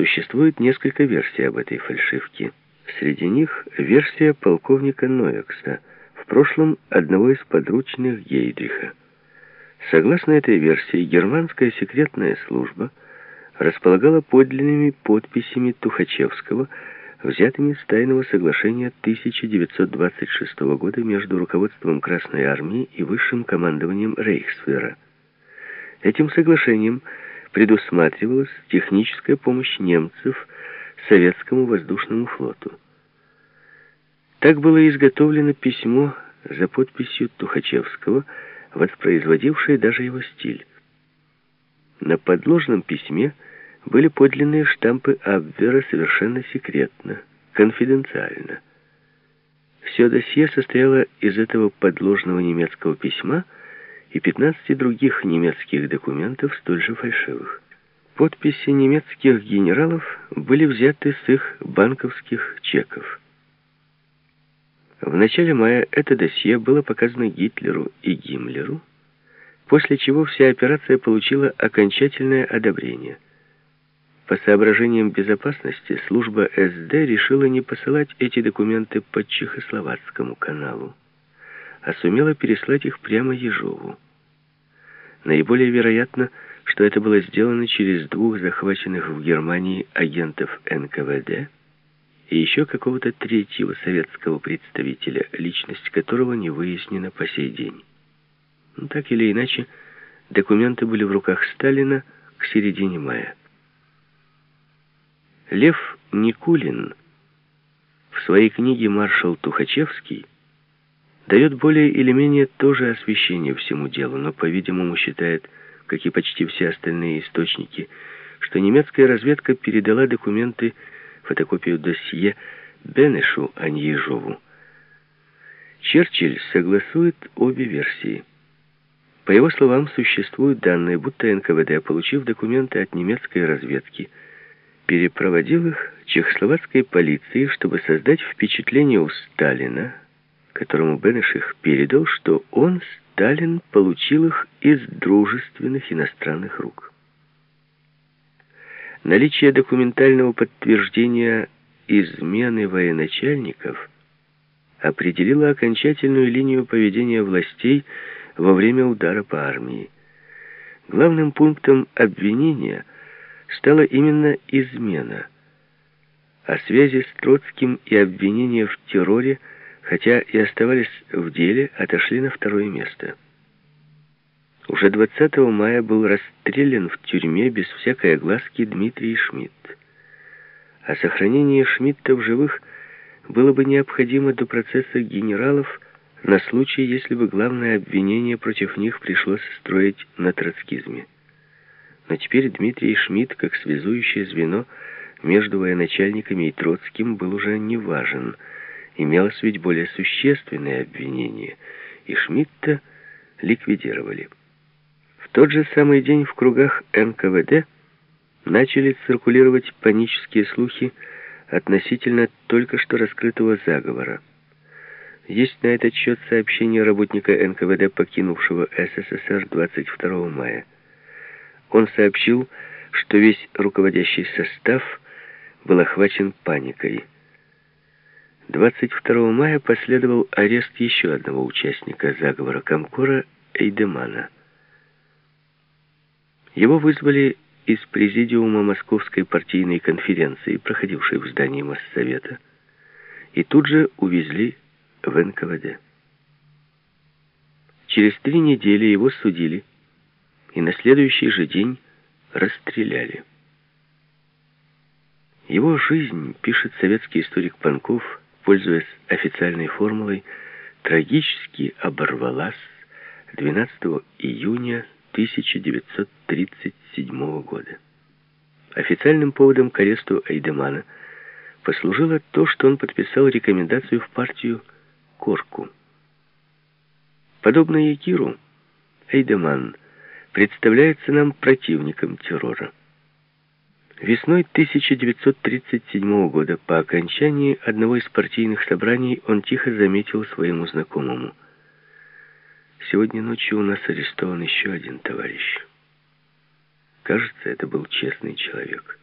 Существует несколько версий об этой фальшивке. Среди них версия полковника Ноякса, в прошлом одного из подручных Гейдриха. Согласно этой версии, германская секретная служба располагала подлинными подписями Тухачевского, взятыми с тайного соглашения 1926 года между руководством Красной Армии и высшим командованием Рейхсфера. Этим соглашением предусматривалась техническая помощь немцев советскому воздушному флоту. Так было изготовлено письмо за подписью Тухачевского, воспроизводившее даже его стиль. На подложном письме были подлинные штампы Абвера совершенно секретно, конфиденциально. Все досье состояло из этого подложного немецкого письма и 15 других немецких документов, столь же фальшивых. Подписи немецких генералов были взяты с их банковских чеков. В начале мая это досье было показано Гитлеру и Гиммлеру, после чего вся операция получила окончательное одобрение. По соображениям безопасности служба СД решила не посылать эти документы по Чехословацкому каналу, а сумела переслать их прямо Ежову. Наиболее вероятно, что это было сделано через двух захваченных в Германии агентов НКВД, и еще какого-то третьего советского представителя, личность которого не выяснена по сей день. Ну, так или иначе, документы были в руках Сталина к середине мая. Лев Никулин в своей книге «Маршал Тухачевский» дает более или менее то же освещение всему делу, но, по-видимому, считает, как и почти все остальные источники, что немецкая разведка передала документы фотокопию досье Бенешу, а не. Черчилль согласует обе версии. По его словам, существуют данные, будто НКВД, получив документы от немецкой разведки, перепроводил их чехословацкой полиции, чтобы создать впечатление у Сталина, которому Бенеш их передал, что он, Сталин, получил их из дружественных иностранных рук. Наличие документального подтверждения измены военачальников определило окончательную линию поведения властей во время удара по армии. Главным пунктом обвинения стала именно измена, а связи с Троцким и обвинения в терроре, хотя и оставались в деле, отошли на второе место. Уже 20 мая был расстрелян в тюрьме без всякой огласки Дмитрий Шмидт. А сохранение Шмидта в живых было бы необходимо до процесса генералов на случай, если бы главное обвинение против них пришлось строить на троцкизме. Но теперь Дмитрий Шмидт, как связующее звено между военачальниками и Троцким, был уже не важен. Имелось ведь более существенное обвинение, и Шмидта ликвидировали тот же самый день в кругах НКВД начали циркулировать панические слухи относительно только что раскрытого заговора. Есть на этот счет сообщение работника НКВД, покинувшего СССР 22 мая. Он сообщил, что весь руководящий состав был охвачен паникой. 22 мая последовал арест еще одного участника заговора Комкора Эйдемана. Его вызвали из президиума Московской партийной конференции, проходившей в здании Моссовета, и тут же увезли в НКВД. Через три недели его судили, и на следующий же день расстреляли. Его жизнь, пишет советский историк Панков, пользуясь официальной формулой, трагически оборвалась 12 июня 1937 года. Официальным поводом к аресту Эйдемана послужило то, что он подписал рекомендацию в партию Корку. Подобно Якиру, Эйдеман представляется нам противником террора. Весной 1937 года, по окончании одного из партийных собраний, он тихо заметил своему знакомому – Сегодня ночью у нас арестован еще один товарищ. Кажется, это был честный человек.